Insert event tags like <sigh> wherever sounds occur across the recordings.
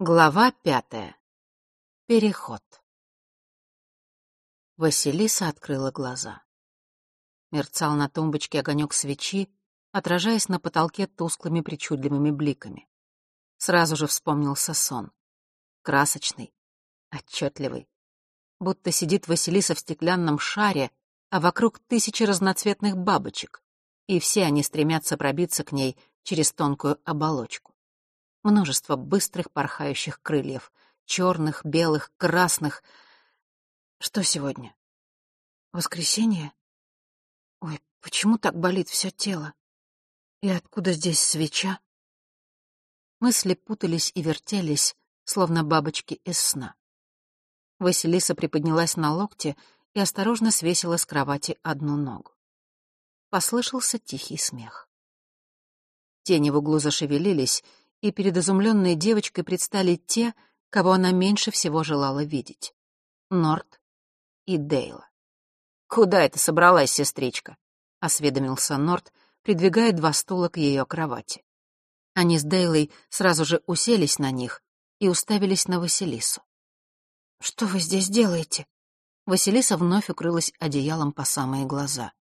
Глава пятая. Переход. Василиса открыла глаза. Мерцал на тумбочке огонек свечи, отражаясь на потолке тусклыми причудливыми бликами. Сразу же вспомнился сон. Красочный, отчетливый. Будто сидит Василиса в стеклянном шаре, а вокруг тысячи разноцветных бабочек, и все они стремятся пробиться к ней через тонкую оболочку. Множество быстрых порхающих крыльев, черных, белых, красных. Что сегодня? Воскресенье? Ой, почему так болит все тело? И откуда здесь свеча? Мысли путались и вертелись, словно бабочки из сна. Василиса приподнялась на локте и осторожно свесила с кровати одну ногу. Послышался тихий смех. Тени в углу зашевелились, и перед изумленной девочкой предстали те, кого она меньше всего желала видеть — Норт и Дейла. «Куда это собралась, сестричка?» — осведомился Норт, придвигая два стула к ее кровати. Они с Дейлой сразу же уселись на них и уставились на Василису. «Что вы здесь делаете?» Василиса вновь укрылась одеялом по самые глаза.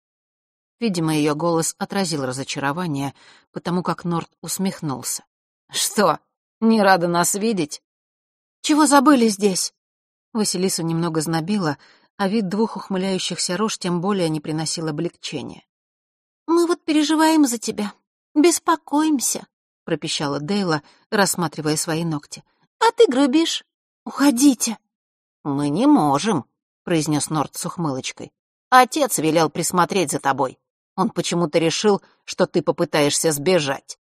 Видимо, ее голос отразил разочарование, потому как Норт усмехнулся. «Что, не рада нас видеть?» «Чего забыли здесь?» Василису немного знобило, а вид двух ухмыляющихся рож тем более не приносил облегчения. «Мы вот переживаем за тебя, беспокоимся», — пропищала Дейла, рассматривая свои ногти. «А ты грубишь. Уходите». «Мы не можем», — произнес Норт с ухмылочкой. «Отец велел присмотреть за тобой. Он почему-то решил, что ты попытаешься сбежать».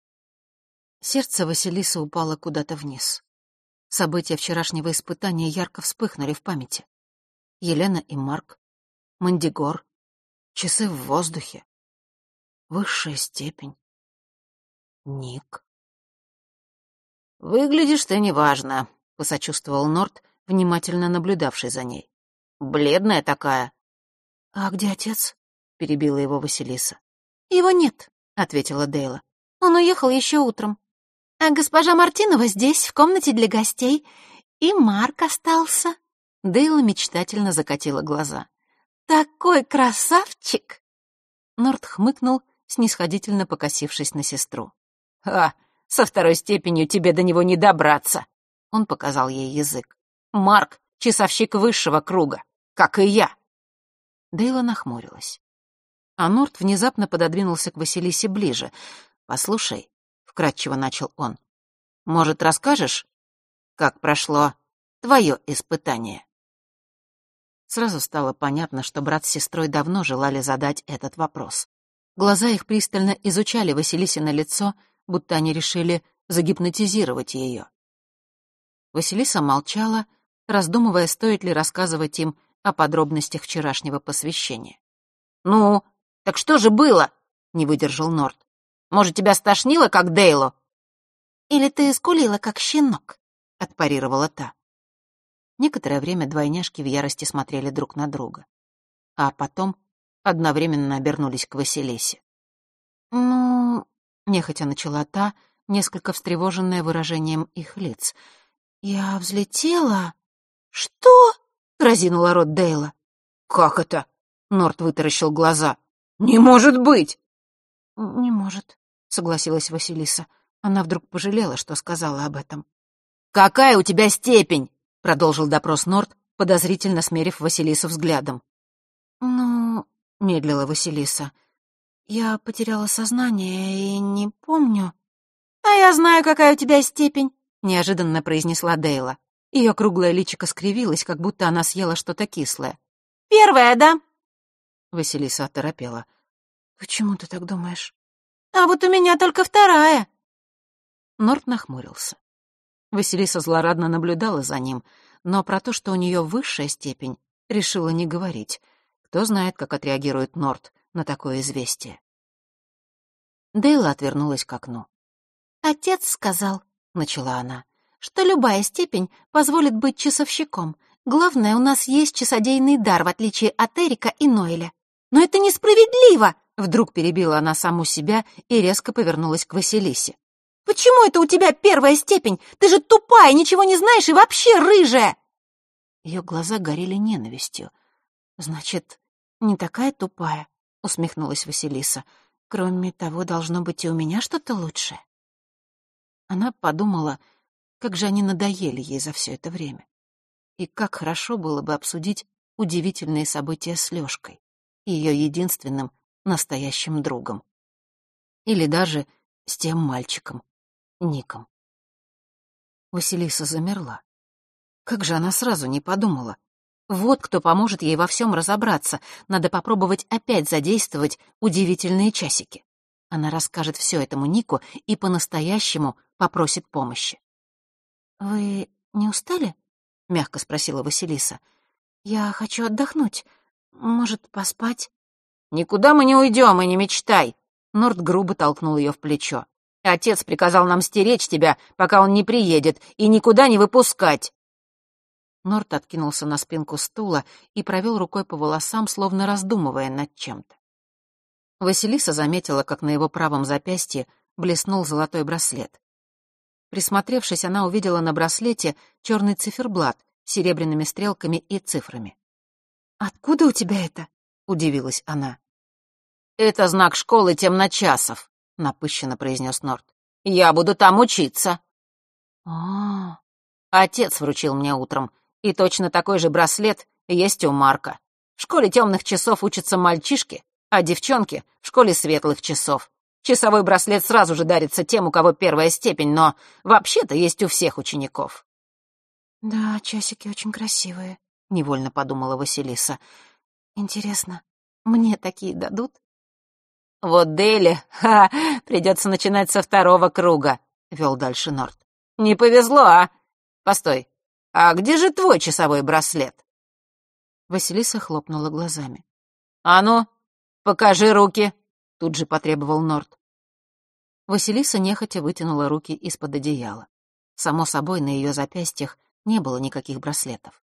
Сердце Василисы упало куда-то вниз. События вчерашнего испытания ярко вспыхнули в памяти. Елена и Марк, Мандигор, часы в воздухе, высшая степень, Ник. «Выглядишь ты неважно», — посочувствовал Норт, внимательно наблюдавший за ней. «Бледная такая». «А где отец?» — перебила его Василиса. «Его нет», — ответила Дейла. «Он уехал еще утром. А госпожа Мартинова здесь, в комнате для гостей. И Марк остался. Дейла мечтательно закатила глаза. «Такой красавчик!» Норт хмыкнул, снисходительно покосившись на сестру. «А, со второй степенью тебе до него не добраться!» Он показал ей язык. «Марк — часовщик высшего круга, как и я!» Дейла нахмурилась. А Норт внезапно пододвинулся к Василисе ближе. «Послушай, вкратчиво начал он. Может, расскажешь, как прошло твое испытание? Сразу стало понятно, что брат с сестрой давно желали задать этот вопрос. Глаза их пристально изучали Василисино лицо, будто они решили загипнотизировать ее. Василиса молчала, раздумывая, стоит ли рассказывать им о подробностях вчерашнего посвящения. «Ну, так что же было?» — не выдержал Норт. Может, тебя стошнило, как Дейлу?» «Или ты скулила, как щенок?» — отпарировала та. Некоторое время двойняшки в ярости смотрели друг на друга. А потом одновременно обернулись к Василисе. «Ну...» — нехотя начала та, несколько встревоженная выражением их лиц. «Я взлетела...» «Что?» — разинула рот Дейла. «Как это?» — Норт вытаращил глаза. «Не может быть!» «Не может», согласилась Василиса. Она вдруг пожалела, что сказала об этом. «Какая у тебя степень?» — продолжил допрос Норт, подозрительно смерив Василису взглядом. «Ну...» — медлила Василиса. «Я потеряла сознание и не помню». «А я знаю, какая у тебя степень», — неожиданно произнесла Дейла. Ее круглое личико скривилось, как будто она съела что-то кислое. «Первая, да?» Василиса оторопела. «Почему ты так думаешь?» А вот у меня только вторая. Норт нахмурился. Василиса злорадно наблюдала за ним, но про то, что у нее высшая степень, решила не говорить. Кто знает, как отреагирует Норт на такое известие. Дейла отвернулась к окну. «Отец сказал», — начала она, — «что любая степень позволит быть часовщиком. Главное, у нас есть часодейный дар, в отличие от Эрика и Ноэля. Но это несправедливо!» Вдруг перебила она саму себя и резко повернулась к Василисе. Почему это у тебя первая степень? Ты же тупая, ничего не знаешь и вообще рыжая!» Ее глаза горели ненавистью. «Значит, не такая тупая?» — усмехнулась Василиса. «Кроме того, должно быть и у меня что-то лучшее». Она подумала, как же они надоели ей за все это время. И как хорошо было бы обсудить удивительные события с Лёшкой, ее единственным настоящим другом. Или даже с тем мальчиком, Ником. Василиса замерла. Как же она сразу не подумала? Вот кто поможет ей во всем разобраться. Надо попробовать опять задействовать удивительные часики. Она расскажет все этому Нику и по-настоящему попросит помощи. «Вы не устали?» — мягко спросила Василиса. «Я хочу отдохнуть. Может, поспать?» «Никуда мы не уйдем и не мечтай!» Норд грубо толкнул ее в плечо. «Отец приказал нам стеречь тебя, пока он не приедет, и никуда не выпускать!» Норт откинулся на спинку стула и провел рукой по волосам, словно раздумывая над чем-то. Василиса заметила, как на его правом запястье блеснул золотой браслет. Присмотревшись, она увидела на браслете черный циферблат с серебряными стрелками и цифрами. «Откуда у тебя это?» — удивилась она. «Это знак школы темночасов», — напыщенно произнес Норт. «Я буду там учиться». А, Отец вручил мне утром, и точно такой же браслет есть у Марка. В школе темных часов учатся мальчишки, а девчонки — в школе светлых часов. Часовой браслет сразу же дарится тем, у кого первая степень, но вообще-то есть у всех учеников. «Да, часики очень красивые», — невольно подумала Василиса. «Интересно, мне такие дадут?» «Вот Дели, <laughs> ха, придется начинать со второго круга», — вел дальше Норт. «Не повезло, а? Постой, а где же твой часовой браслет?» Василиса хлопнула глазами. «А ну, покажи руки!» тут же потребовал Норт. Василиса нехотя вытянула руки из-под одеяла. Само собой, на ее запястьях не было никаких браслетов.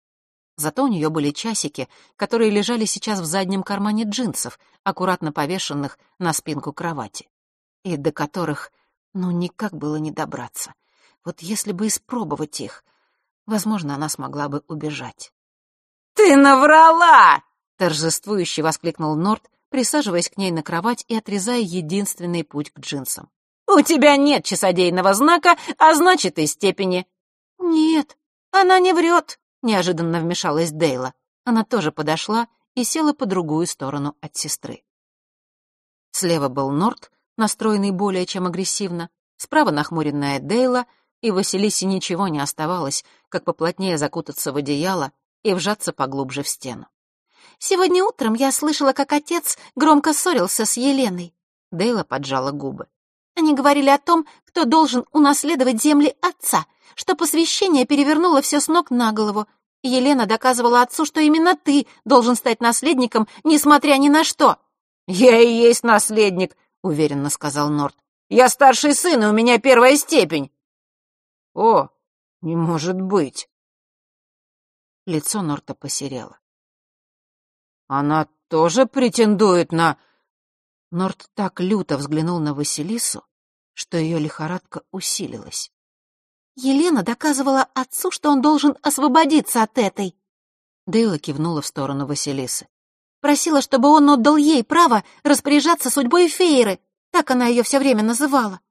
Зато у нее были часики, которые лежали сейчас в заднем кармане джинсов, аккуратно повешенных на спинку кровати, и до которых, ну, никак было не добраться. Вот если бы испробовать их, возможно, она смогла бы убежать. «Ты наврала!» — торжествующе воскликнул Норт, присаживаясь к ней на кровать и отрезая единственный путь к джинсам. «У тебя нет часодейного знака, а значит и степени». «Нет, она не врет», — неожиданно вмешалась Дейла. Она тоже подошла и села по другую сторону от сестры. Слева был Норт, настроенный более чем агрессивно, справа нахмуренная Дейла, и Василисе ничего не оставалось, как поплотнее закутаться в одеяло и вжаться поглубже в стену. Сегодня утром я слышала, как отец громко ссорился с Еленой. Дейла поджала губы. Они говорили о том, кто должен унаследовать земли отца, что посвящение перевернуло все с ног на голову. Елена доказывала отцу, что именно ты должен стать наследником, несмотря ни на что. «Я и есть наследник», — уверенно сказал Норт. «Я старший сын, и у меня первая степень». «О, не может быть». Лицо Норта посерело. Она тоже претендует на...» Норт так люто взглянул на Василису, что ее лихорадка усилилась. «Елена доказывала отцу, что он должен освободиться от этой...» Дейла кивнула в сторону Василисы. «Просила, чтобы он отдал ей право распоряжаться судьбой Фейры, так она ее все время называла.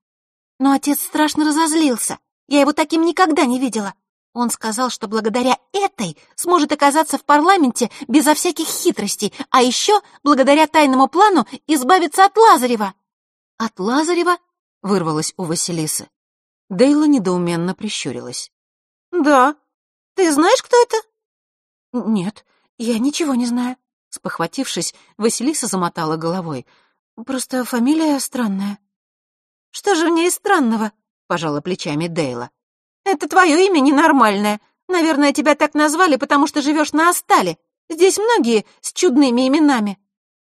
Но отец страшно разозлился. Я его таким никогда не видела. Он сказал, что благодаря этой сможет оказаться в парламенте безо всяких хитростей, а еще благодаря тайному плану избавиться от Лазарева. «От Лазарева?» — вырвалось у Василисы. Дейла недоуменно прищурилась. «Да. Ты знаешь, кто это?» «Нет, я ничего не знаю». Спохватившись, Василиса замотала головой. «Просто фамилия странная». «Что же в ней странного?» — пожала плечами Дейла. «Это твое имя ненормальное. Наверное, тебя так назвали, потому что живешь на Остале. Здесь многие с чудными именами».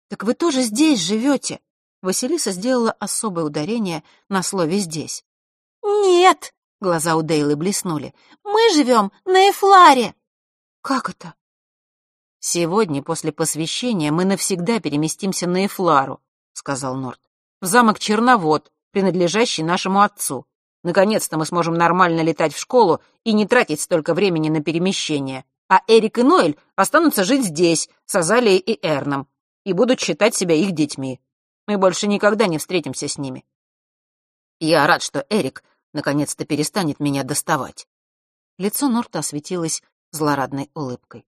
«Так вы тоже здесь живете?» Василиса сделала особое ударение на слове «здесь». «Нет!» — глаза у Дейлы блеснули. «Мы живем на Эфларе!» «Как это?» «Сегодня, после посвящения, мы навсегда переместимся на Эфлару», — сказал Норт. «В замок Черновод, принадлежащий нашему отцу. Наконец-то мы сможем нормально летать в школу и не тратить столько времени на перемещение. А Эрик и Ноэль останутся жить здесь, с Азалией и Эрном, и будут считать себя их детьми. Мы больше никогда не встретимся с ними. Я рад, что Эрик наконец-то перестанет меня доставать. Лицо Норта осветилось злорадной улыбкой.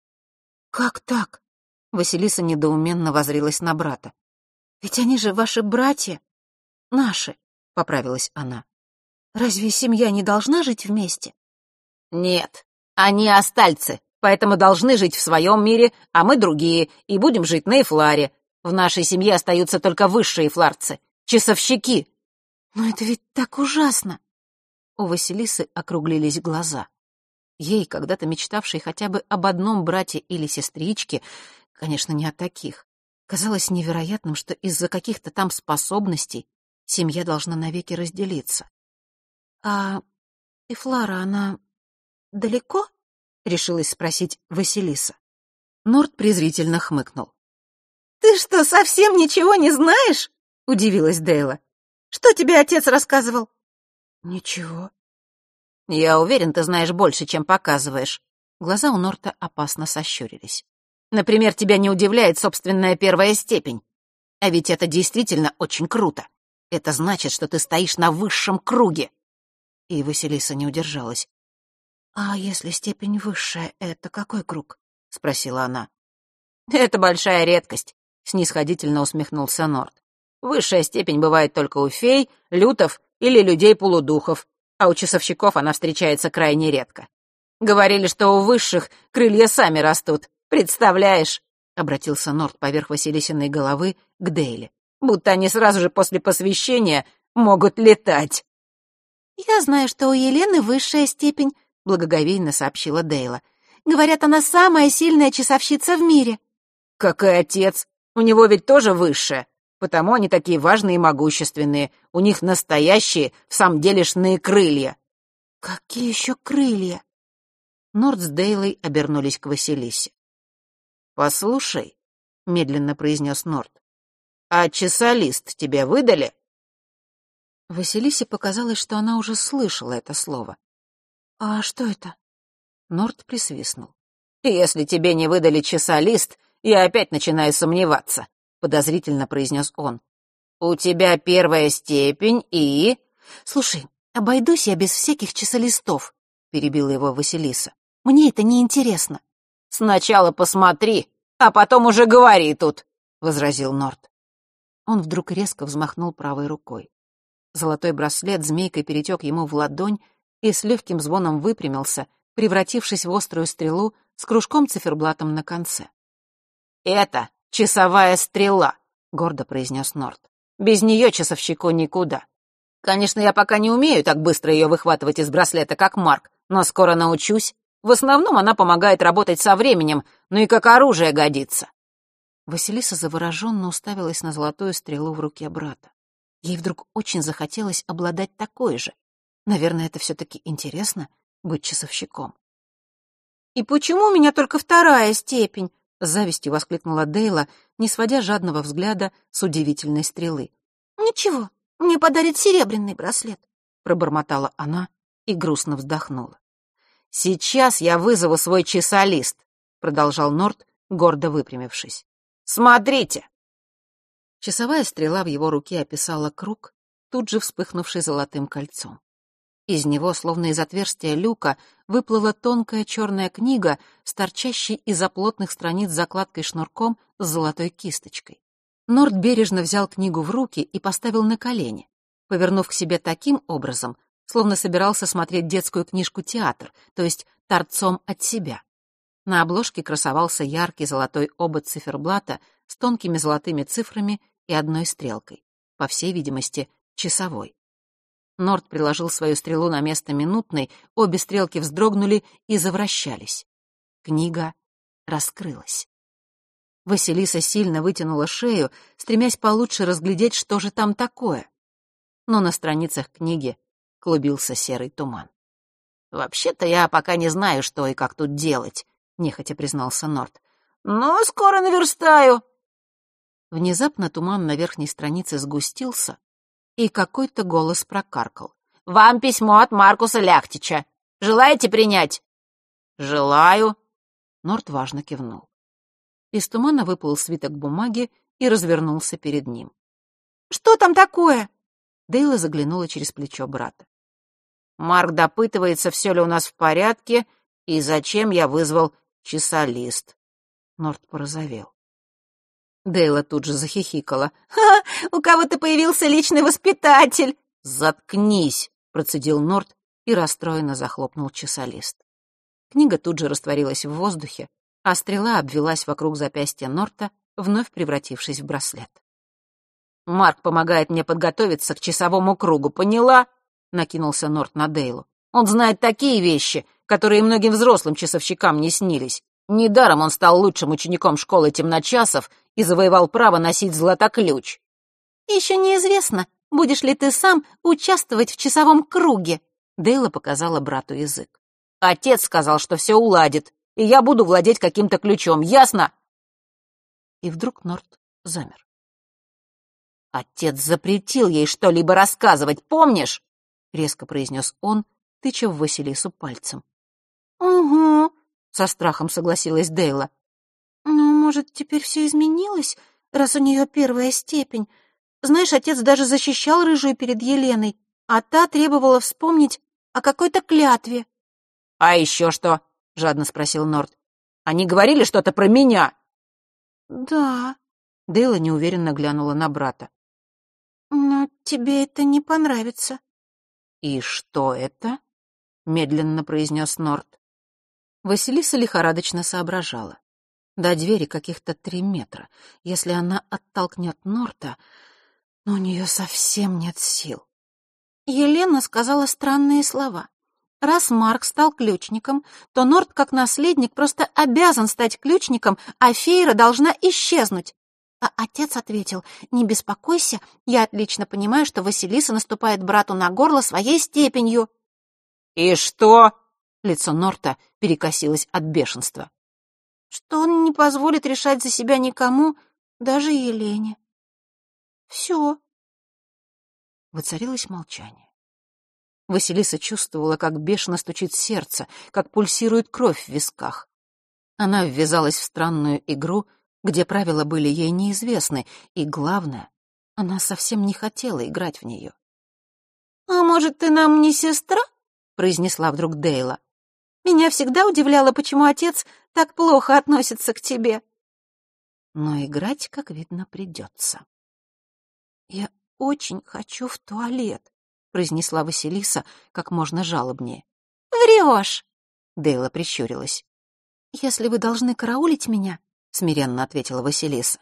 «Как так?» Василиса недоуменно возрилась на брата. «Ведь они же ваши братья. Наши», — поправилась она. «Разве семья не должна жить вместе?» «Нет, они остальцы, поэтому должны жить в своем мире, а мы другие, и будем жить на Эфларе. В нашей семье остаются только высшие фларцы, часовщики». «Но это ведь так ужасно!» У Василисы округлились глаза. Ей, когда-то мечтавшей хотя бы об одном брате или сестричке, конечно, не о таких, казалось невероятным, что из-за каких-то там способностей семья должна навеки разделиться. «А Эфлара, она далеко?» — решилась спросить Василиса. Норд презрительно хмыкнул. «Ты что, совсем ничего не знаешь?» — удивилась Дейла. «Что тебе отец рассказывал?» «Ничего», «Я уверен, ты знаешь больше, чем показываешь». Глаза у Норта опасно сощурились. «Например, тебя не удивляет собственная первая степень. А ведь это действительно очень круто. Это значит, что ты стоишь на высшем круге». И Василиса не удержалась. «А если степень высшая, это какой круг?» — спросила она. «Это большая редкость», — снисходительно усмехнулся Норт. «Высшая степень бывает только у фей, лютов или людей-полудухов, а у часовщиков она встречается крайне редко. Говорили, что у высших крылья сами растут. Представляешь?» — обратился Норт поверх Василисиной головы к Дейли. «Будто они сразу же после посвящения могут летать». «Я знаю, что у Елены высшая степень», — благоговейно сообщила Дейла. «Говорят, она самая сильная часовщица в мире». «Как и отец. У него ведь тоже высшая потому они такие важные и могущественные. У них настоящие, в самом делешные крылья». «Какие еще крылья?» Норд с Дейлой обернулись к Василисе. «Послушай», — медленно произнес Норд, — «а часолист тебе выдали?» Василисе показалось, что она уже слышала это слово. «А что это?» Норд присвистнул. «Если тебе не выдали часолист, я опять начинаю сомневаться подозрительно произнес он. «У тебя первая степень и...» «Слушай, обойдусь я без всяких часолистов», — перебила его Василиса. «Мне это не интересно». «Сначала посмотри, а потом уже говори тут», — возразил Норт. Он вдруг резко взмахнул правой рукой. Золотой браслет змейкой перетек ему в ладонь и с легким звоном выпрямился, превратившись в острую стрелу с кружком-циферблатом на конце. «Это «Часовая стрела», — гордо произнес Норт. «Без нее часовщику никуда. Конечно, я пока не умею так быстро ее выхватывать из браслета, как Марк, но скоро научусь. В основном она помогает работать со временем, ну и как оружие годится». Василиса завороженно уставилась на золотую стрелу в руке брата. Ей вдруг очень захотелось обладать такой же. Наверное, это все-таки интересно — быть часовщиком. «И почему у меня только вторая степень?» С завистью воскликнула Дейла, не сводя жадного взгляда с удивительной стрелы. «Ничего, мне подарит серебряный браслет», — пробормотала она и грустно вздохнула. «Сейчас я вызову свой часолист», — продолжал Норт, гордо выпрямившись. «Смотрите!» Часовая стрела в его руке описала круг, тут же вспыхнувший золотым кольцом. Из него, словно из отверстия люка, выплыла тонкая черная книга с торчащей из-за плотных страниц закладкой шнурком с золотой кисточкой. Норд бережно взял книгу в руки и поставил на колени, повернув к себе таким образом, словно собирался смотреть детскую книжку-театр, то есть торцом от себя. На обложке красовался яркий золотой обод циферблата с тонкими золотыми цифрами и одной стрелкой, по всей видимости, часовой. Норд приложил свою стрелу на место минутной, обе стрелки вздрогнули и завращались. Книга раскрылась. Василиса сильно вытянула шею, стремясь получше разглядеть, что же там такое. Но на страницах книги клубился серый туман. «Вообще-то я пока не знаю, что и как тут делать», — нехотя признался Норд. «Но скоро наверстаю». Внезапно туман на верхней странице сгустился, и какой-то голос прокаркал. вам письмо от Маркуса Ляхтича. Желаете принять?» «Желаю». Норт важно кивнул. Из тумана выплыл свиток бумаги и развернулся перед ним. «Что там такое?» Дейла заглянула через плечо брата. Марк допытывается, все ли у нас в порядке и зачем я вызвал часолист. Норт порозовел. Дейла тут же захихикала. «Ха! У кого-то появился личный воспитатель!» «Заткнись!» — процедил Норт и расстроенно захлопнул часолист. Книга тут же растворилась в воздухе, а стрела обвелась вокруг запястья Норта, вновь превратившись в браслет. «Марк помогает мне подготовиться к часовому кругу, поняла?» — накинулся Норт на Дейлу. «Он знает такие вещи, которые многим взрослым часовщикам не снились. Недаром он стал лучшим учеником школы темночасов и завоевал право носить златоключ». «Еще неизвестно, будешь ли ты сам участвовать в часовом круге», — Дейла показала брату язык. «Отец сказал, что все уладит, и я буду владеть каким-то ключом, ясно?» И вдруг Норт замер. «Отец запретил ей что-либо рассказывать, помнишь?» — резко произнес он, тыча в Василису пальцем. «Угу», — со страхом согласилась Дейла. «Ну, может, теперь все изменилось, раз у нее первая степень? Знаешь, отец даже защищал рыжую перед Еленой, а та требовала вспомнить о какой-то клятве». «А еще что?» — жадно спросил Норт. «Они говорили что-то про меня?» «Да», — Дейла неуверенно глянула на брата. «Но тебе это не понравится». «И что это?» — медленно произнес Норт. Василиса лихорадочно соображала. До двери каких-то три метра. Если она оттолкнет Норта, но у нее совсем нет сил. Елена сказала странные слова. Раз Марк стал ключником, то Норт, как наследник, просто обязан стать ключником, а Фейра должна исчезнуть. А отец ответил, «Не беспокойся, я отлично понимаю, что Василиса наступает брату на горло своей степенью». «И что?» — лицо Норта перекосилось от бешенства. «Что он не позволит решать за себя никому, даже Елене». «Все». Воцарилось молчание. Василиса чувствовала, как бешено стучит сердце, как пульсирует кровь в висках. Она ввязалась в странную игру, где правила были ей неизвестны, и, главное, она совсем не хотела играть в нее. «А может, ты нам не сестра?» — произнесла вдруг Дейла. «Меня всегда удивляло, почему отец так плохо относится к тебе». Но играть, как видно, придется. «Я очень хочу в туалет», — произнесла Василиса как можно жалобнее. «Врешь!» — Дейла прищурилась. «Если вы должны караулить меня, смиренно ответила Василиса.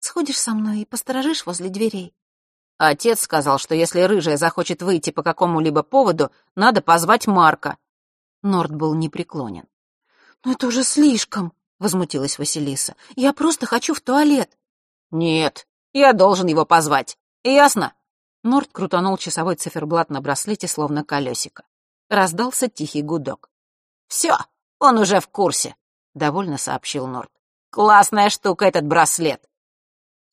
Сходишь со мной и посторожишь возле дверей. Отец сказал, что если рыжая захочет выйти по какому-либо поводу, надо позвать Марка. Норд был непреклонен. «Но это уже слишком», — возмутилась Василиса. «Я просто хочу в туалет». «Нет, я должен его позвать. Ясно?» Норд крутанул часовой циферблат на браслете, словно колесико. Раздался тихий гудок. «Все, он уже в курсе», — довольно сообщил Норд. Классная штука этот браслет.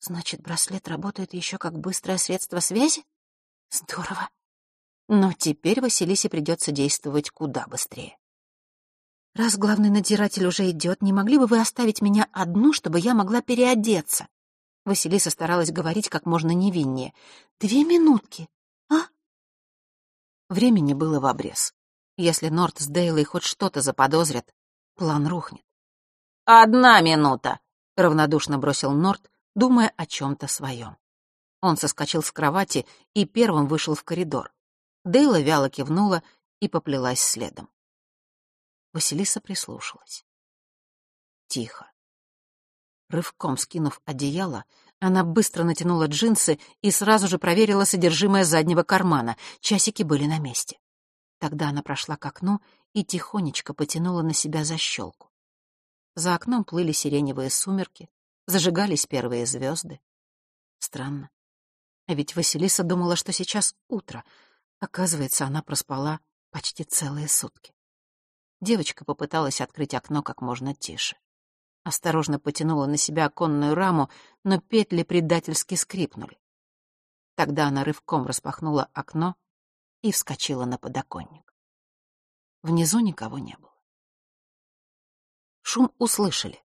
Значит, браслет работает еще как быстрое средство связи? Здорово. Но теперь Василисе придется действовать куда быстрее. Раз главный надзиратель уже идет, не могли бы вы оставить меня одну, чтобы я могла переодеться? Василиса старалась говорить как можно невиннее. Две минутки, а? Времени было в обрез. Если Норт с Дейлой хоть что-то заподозрят, план рухнет. «Одна минута», — равнодушно бросил Норт, думая о чем-то своем. Он соскочил с кровати и первым вышел в коридор. Дейла вяло кивнула и поплелась следом. Василиса прислушалась. Тихо. Рывком скинув одеяло, она быстро натянула джинсы и сразу же проверила содержимое заднего кармана. Часики были на месте. Тогда она прошла к окну и тихонечко потянула на себя защелку. За окном плыли сиреневые сумерки, зажигались первые звезды. Странно. А ведь Василиса думала, что сейчас утро. Оказывается, она проспала почти целые сутки. Девочка попыталась открыть окно как можно тише. Осторожно потянула на себя оконную раму, но петли предательски скрипнули. Тогда она рывком распахнула окно и вскочила на подоконник. Внизу никого не было. Шум услышали.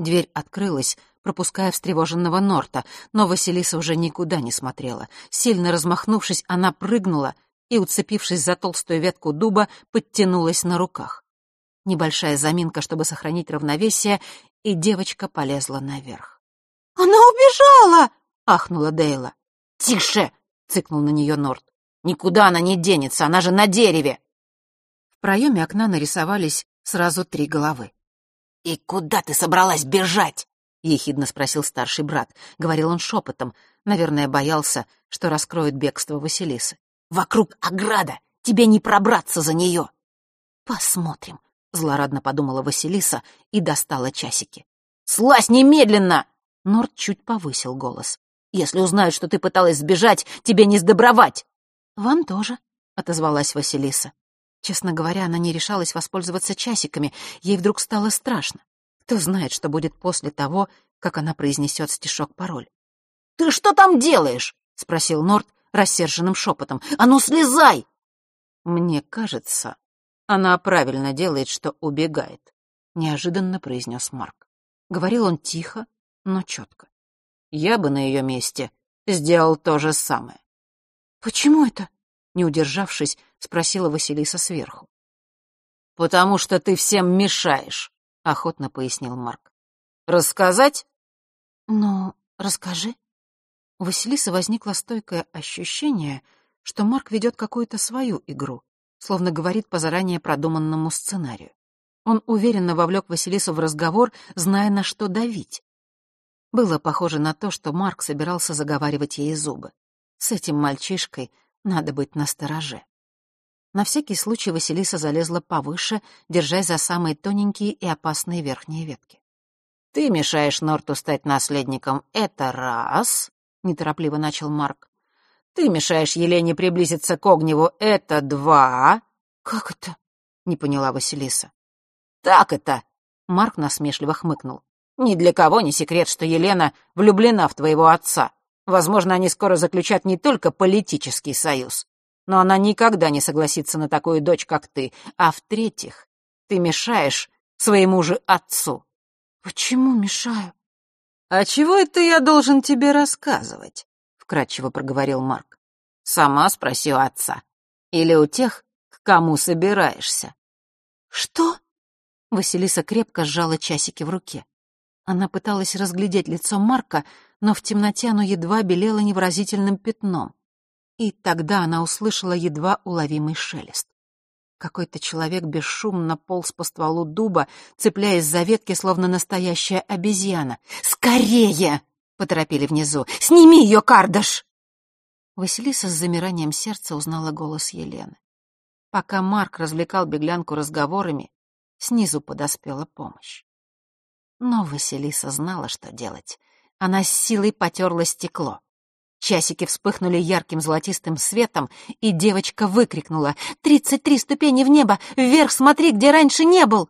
Дверь открылась, пропуская встревоженного Норта, но Василиса уже никуда не смотрела. Сильно размахнувшись, она прыгнула и, уцепившись за толстую ветку дуба, подтянулась на руках. Небольшая заминка, чтобы сохранить равновесие, и девочка полезла наверх. «Она убежала!» — ахнула Дейла. «Тише!» — цыкнул на нее Норт. «Никуда она не денется, она же на дереве!» В проеме окна нарисовались сразу три головы. «И куда ты собралась бежать?» — ехидно спросил старший брат. Говорил он шепотом. Наверное, боялся, что раскроет бегство Василисы. «Вокруг ограда! Тебе не пробраться за нее!» «Посмотрим», — злорадно подумала Василиса и достала часики. «Слазь немедленно!» Норд чуть повысил голос. «Если узнают, что ты пыталась сбежать, тебе не сдобровать!» «Вам тоже», — отозвалась Василиса. Честно говоря, она не решалась воспользоваться часиками. Ей вдруг стало страшно. Кто знает, что будет после того, как она произнесет стишок-пароль. «Ты что там делаешь?» — спросил Норд рассерженным шепотом. «А ну, слезай!» «Мне кажется, она правильно делает, что убегает», — неожиданно произнес Марк. Говорил он тихо, но четко. «Я бы на ее месте сделал то же самое». «Почему это?» — не удержавшись, спросила Василиса сверху. «Потому что ты всем мешаешь», — охотно пояснил Марк. «Рассказать?» «Ну, расскажи». У Василисы возникло стойкое ощущение, что Марк ведет какую-то свою игру, словно говорит по заранее продуманному сценарию. Он уверенно вовлек Василису в разговор, зная, на что давить. Было похоже на то, что Марк собирался заговаривать ей зубы. С этим мальчишкой надо быть настороже. На всякий случай Василиса залезла повыше, держась за самые тоненькие и опасные верхние ветки. «Ты мешаешь Норту стать наследником, это раз», — неторопливо начал Марк. Ты мешаешь Елене приблизиться к Огневу. Это два. Как это? Не поняла Василиса. Так это. Марк насмешливо хмыкнул. Ни для кого не секрет, что Елена влюблена в твоего отца. Возможно, они скоро заключат не только политический союз, но она никогда не согласится на такую дочь, как ты. А в-третьих, ты мешаешь своему же отцу. Почему мешаю? А чего это я должен тебе рассказывать? вкрадчиво проговорил Марк. «Сама спроси у отца. Или у тех, к кому собираешься». «Что?» Василиса крепко сжала часики в руке. Она пыталась разглядеть лицо Марка, но в темноте оно едва белело невыразительным пятном. И тогда она услышала едва уловимый шелест. Какой-то человек бесшумно полз по стволу дуба, цепляясь за ветки, словно настоящая обезьяна. «Скорее!» поторопили внизу. «Сними ее, Кардаш!» Василиса с замиранием сердца узнала голос Елены. Пока Марк развлекал беглянку разговорами, снизу подоспела помощь. Но Василиса знала, что делать. Она с силой потерла стекло. Часики вспыхнули ярким золотистым светом, и девочка выкрикнула «Тридцать три ступени в небо! Вверх смотри, где раньше не был!»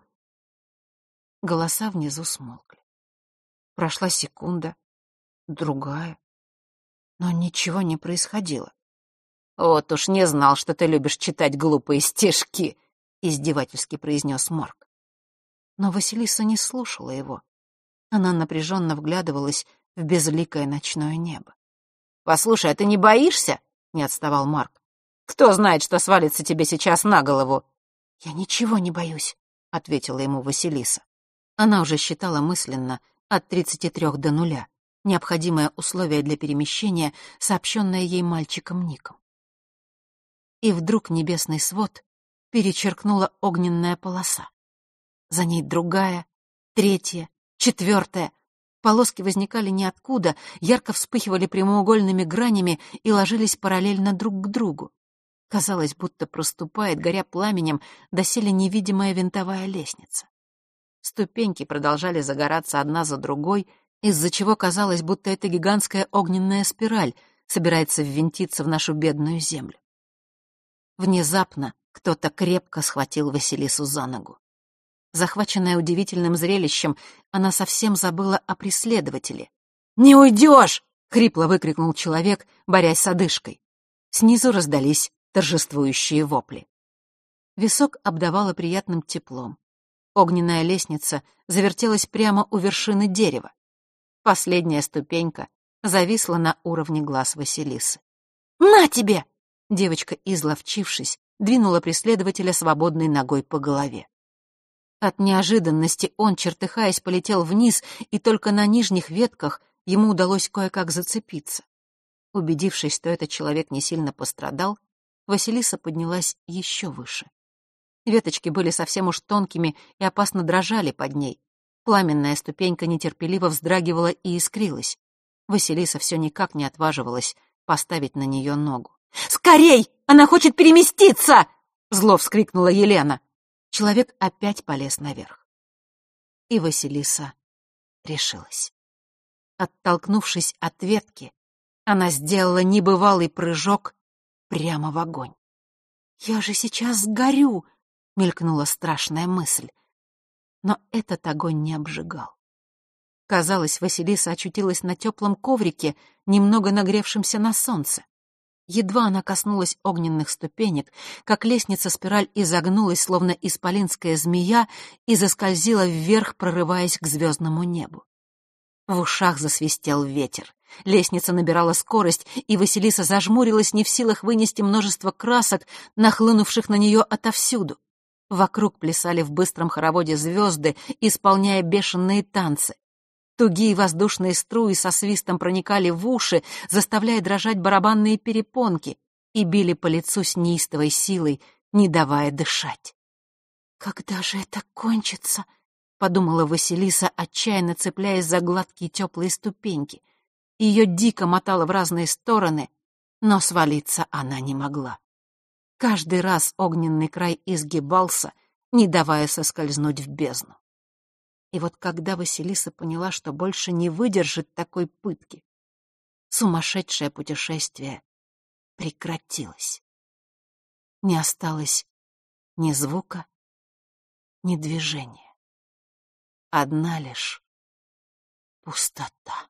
Голоса внизу смолкли. Прошла секунда, другая. Но ничего не происходило. «Вот уж не знал, что ты любишь читать глупые стишки», — издевательски произнес Марк. Но Василиса не слушала его. Она напряженно вглядывалась в безликое ночное небо. «Послушай, а ты не боишься?» — не отставал Марк. «Кто знает, что свалится тебе сейчас на голову?» «Я ничего не боюсь», — ответила ему Василиса. Она уже считала мысленно от тридцати трех до нуля необходимое условие для перемещения, сообщенное ей мальчиком Ником. И вдруг небесный свод перечеркнула огненная полоса. За ней другая, третья, четвертая. Полоски возникали ниоткуда, ярко вспыхивали прямоугольными гранями и ложились параллельно друг к другу. Казалось, будто проступает, горя пламенем, доселе невидимая винтовая лестница. Ступеньки продолжали загораться одна за другой, из-за чего казалось, будто эта гигантская огненная спираль собирается ввинтиться в нашу бедную землю. Внезапно кто-то крепко схватил Василису за ногу. Захваченная удивительным зрелищем, она совсем забыла о преследователе. «Не уйдешь!» — хрипло выкрикнул человек, борясь с одышкой. Снизу раздались торжествующие вопли. Висок обдавало приятным теплом. Огненная лестница завертелась прямо у вершины дерева. Последняя ступенька зависла на уровне глаз Василисы. «На тебе!» Девочка, изловчившись, двинула преследователя свободной ногой по голове. От неожиданности он, чертыхаясь, полетел вниз, и только на нижних ветках ему удалось кое-как зацепиться. Убедившись, что этот человек не сильно пострадал, Василиса поднялась еще выше. Веточки были совсем уж тонкими и опасно дрожали под ней. Пламенная ступенька нетерпеливо вздрагивала и искрилась. Василиса все никак не отваживалась поставить на нее ногу. «Скорей! Она хочет переместиться!» — зло вскрикнула Елена. Человек опять полез наверх. И Василиса решилась. Оттолкнувшись от ветки, она сделала небывалый прыжок прямо в огонь. «Я же сейчас сгорю!» — мелькнула страшная мысль. Но этот огонь не обжигал. Казалось, Василиса очутилась на теплом коврике, немного нагревшемся на солнце. Едва она коснулась огненных ступенек, как лестница спираль изогнулась, словно исполинская змея, и заскользила вверх, прорываясь к звездному небу. В ушах засвистел ветер. Лестница набирала скорость, и Василиса зажмурилась, не в силах вынести множество красок, нахлынувших на нее отовсюду. Вокруг плясали в быстром хороводе звезды, исполняя бешеные танцы. Тугие воздушные струи со свистом проникали в уши, заставляя дрожать барабанные перепонки, и били по лицу с неистовой силой, не давая дышать. «Когда же это кончится?» — подумала Василиса, отчаянно цепляясь за гладкие теплые ступеньки. Ее дико мотало в разные стороны, но свалиться она не могла. Каждый раз огненный край изгибался, не давая соскользнуть в бездну. И вот когда Василиса поняла, что больше не выдержит такой пытки, сумасшедшее путешествие прекратилось. Не осталось ни звука, ни движения. Одна лишь пустота.